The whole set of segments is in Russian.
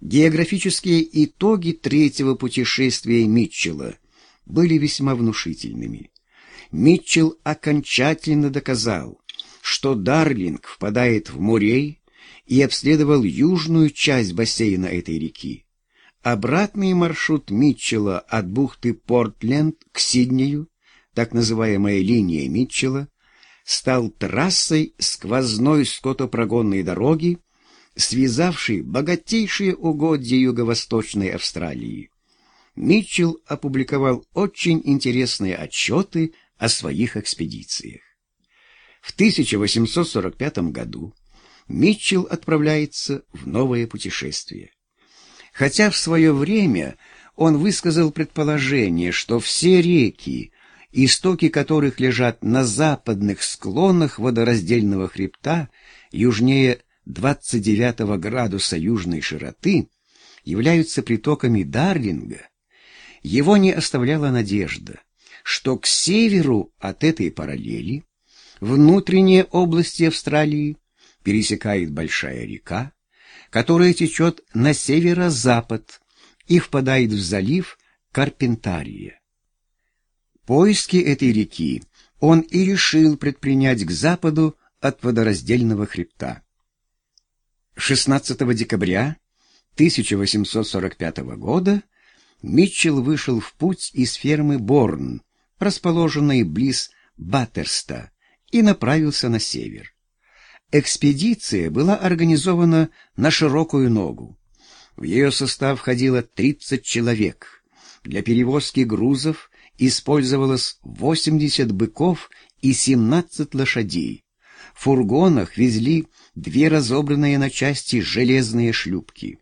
Географические итоги третьего путешествия Митчелла были весьма внушительными. Митчелл окончательно доказал, что Дарлинг впадает в Мурей и обследовал южную часть бассейна этой реки. Обратный маршрут Митчелла от бухты Портленд к Сиднею, так называемая линия Митчелла, стал трассой сквозной скотопрогонной дороги, связавший богатейшие угодья Юго-Восточной Австралии. Митчелл опубликовал очень интересные отчеты о своих экспедициях. В 1845 году Митчелл отправляется в новое путешествие. Хотя в свое время он высказал предположение, что все реки, истоки которых лежат на западных склонах водораздельного хребта, южнее 29 градуса южной широты являются притоками Дарлинга, его не оставляла надежда, что к северу от этой параллели внутренние области Австралии пересекает большая река, которая течет на северо-запад и впадает в залив Карпентария. Поиски этой реки он и решил предпринять к западу от водораздельного хребта. 16 декабря 1845 года Митчелл вышел в путь из фермы Борн, расположенной близ Баттерста, и направился на север. Экспедиция была организована на широкую ногу. В ее состав входило 30 человек. Для перевозки грузов использовалось 80 быков и 17 лошадей. Фургонах везли две разобранные на части железные шлюпки.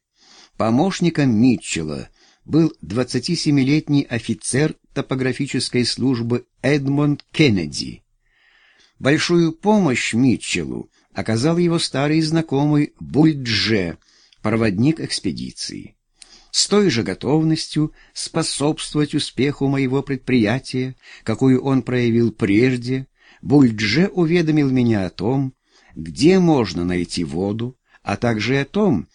Помощником Митчелла был 27-летний офицер топографической службы Эдмонд Кеннеди. Большую помощь Митчеллу оказал его старый знакомый Бульдже, проводник экспедиции. С той же готовностью способствовать успеху моего предприятия, какую он проявил прежде, Бульдже уведомил меня о том, где можно найти воду, а также о том,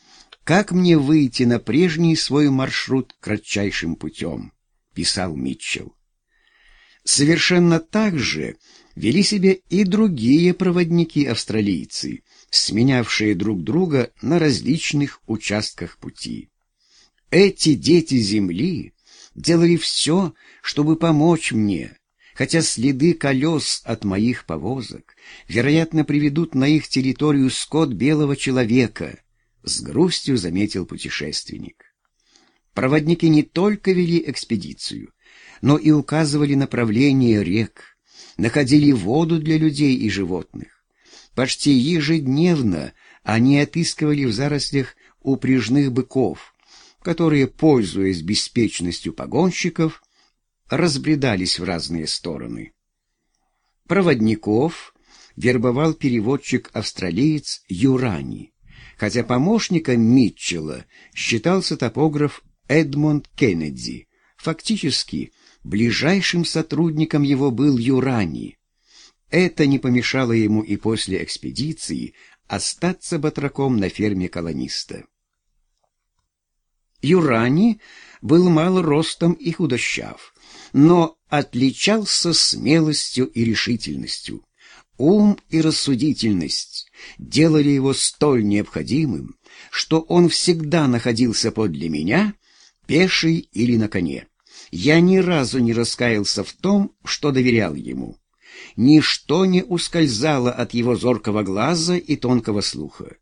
как мне выйти на прежний свой маршрут кратчайшим путем, писал Митчелл. Совершенно так же вели себя и другие проводники-австралийцы, сменявшие друг друга на различных участках пути. Эти дети Земли делали все, чтобы помочь мне, хотя следы колес от моих повозок, вероятно, приведут на их территорию скот белого человека, с грустью заметил путешественник. Проводники не только вели экспедицию, но и указывали направление рек, находили воду для людей и животных. Почти ежедневно они отыскивали в зарослях упряжных быков, которые, пользуясь беспечностью погонщиков, разбредались в разные стороны. Проводников вербовал переводчик-австралиец Юрани, хотя помощником Митчелла считался топограф Эдмонд Кеннеди. Фактически, ближайшим сотрудником его был Юрани. Это не помешало ему и после экспедиции остаться батраком на ферме колониста. Юрани был мал ростом и худощав, но отличался смелостью и решительностью. Ум и рассудительность делали его столь необходимым, что он всегда находился подле меня, пеший или на коне. Я ни разу не раскаялся в том, что доверял ему. Ничто не ускользало от его зоркого глаза и тонкого слуха.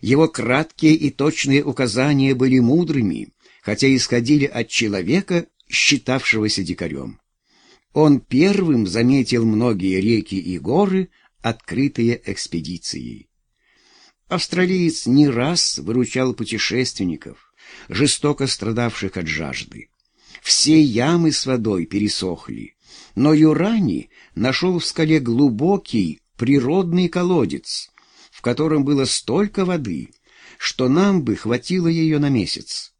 Его краткие и точные указания были мудрыми, хотя исходили от человека, считавшегося дикарем. Он первым заметил многие реки и горы, открытые экспедицией. Австралиец не раз выручал путешественников, жестоко страдавших от жажды. Все ямы с водой пересохли, но Юрани нашел в скале глубокий природный колодец, котором было столько воды, что нам бы хватило ее на месяц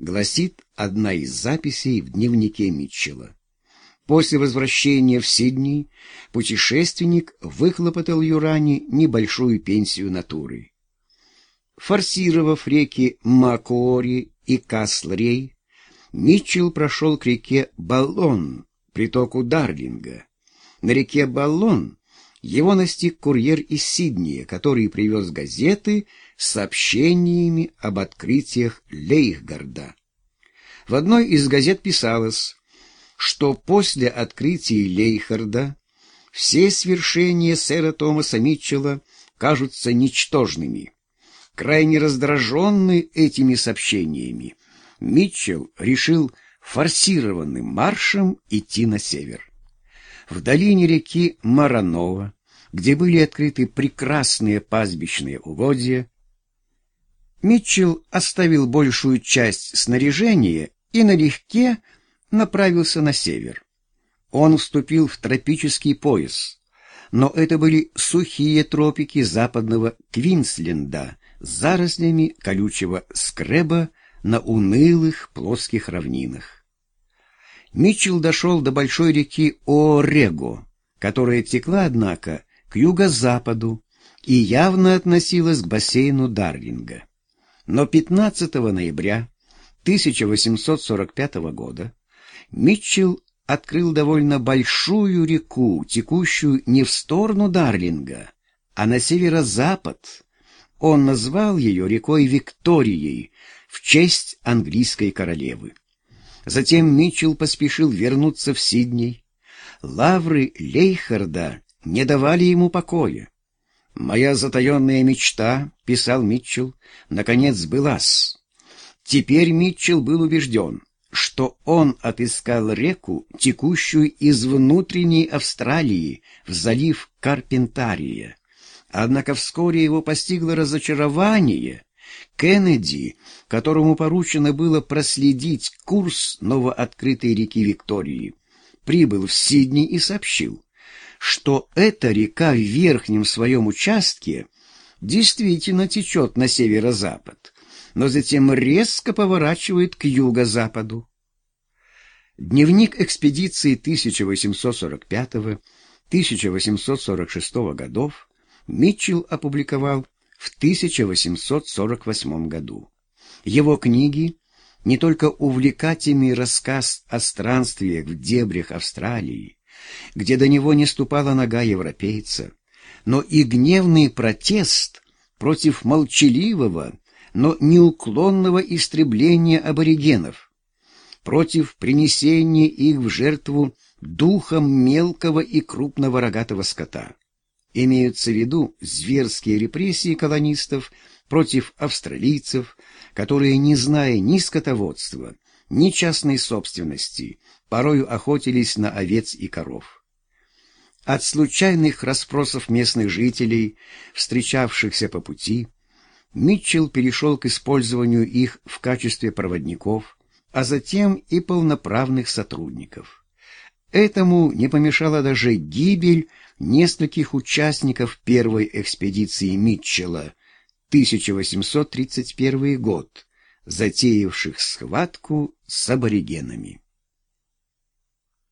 гласит одна из записей в дневнике Митчелла. После возвращения в Сидней путешественник выхлопотал Юрани небольшую пенсию натуры. Форсировав реки Макори и Каслрей, Митчелл прошел к реке Баллон, притоку Дарлинга. На реке Баллон его настиг курьер из Сиднея, который привез газеты с сообщениями об открытиях Лейхгарда. В одной из газет писалось, что после открытия Лейхарда все свершения сэра Томаса Митчелла кажутся ничтожными. Крайне раздраженный этими сообщениями, Митчелл решил форсированным маршем идти на север. В долине реки Маранова, где были открыты прекрасные пастбищные угодья, Митчелл оставил большую часть снаряжения и налегке направился на север. Он вступил в тропический пояс, но это были сухие тропики западного Квинсленда с зарослями колючего скреба на унылых плоских равнинах. Митчелл дошел до большой реки Орего, которая текла, однако, к юго-западу и явно относилась к бассейну Дарлинга. Но 15 ноября 1845 года Митчелл открыл довольно большую реку, текущую не в сторону Дарлинга, а на северо-запад. Он назвал ее рекой Викторией в честь английской королевы. Затем Митчелл поспешил вернуться в Сидней. Лавры Лейхарда не давали ему покоя. «Моя затаенная мечта», — писал Митчелл, — «наконец сбылась». Теперь Митчелл был убежден, что он отыскал реку, текущую из внутренней Австралии в залив Карпентария. Однако вскоре его постигло разочарование. Кеннеди, которому поручено было проследить курс новооткрытой реки Виктории, прибыл в Сидней и сообщил, что эта река в верхнем своем участке действительно течет на северо-запад, но затем резко поворачивает к юго-западу. Дневник экспедиции 1845-1846 годов Митчелл опубликовал в 1848 году. Его книги не только увлекательный рассказ о странствиях в дебрях Австралии, где до него не ступала нога европейца, но и гневный протест против молчаливого, но неуклонного истребления аборигенов, против принесения их в жертву духом мелкого и крупного рогатого скота. Имеются в виду зверские репрессии колонистов против австралийцев, которые, не зная ни скотоводства, ни частной собственности, порою охотились на овец и коров. От случайных расспросов местных жителей, встречавшихся по пути, Митчелл перешел к использованию их в качестве проводников, а затем и полноправных сотрудников. Этому не помешала даже гибель нескольких участников первой экспедиции Митчелла 1831 год, затеявших схватку с аборигенами.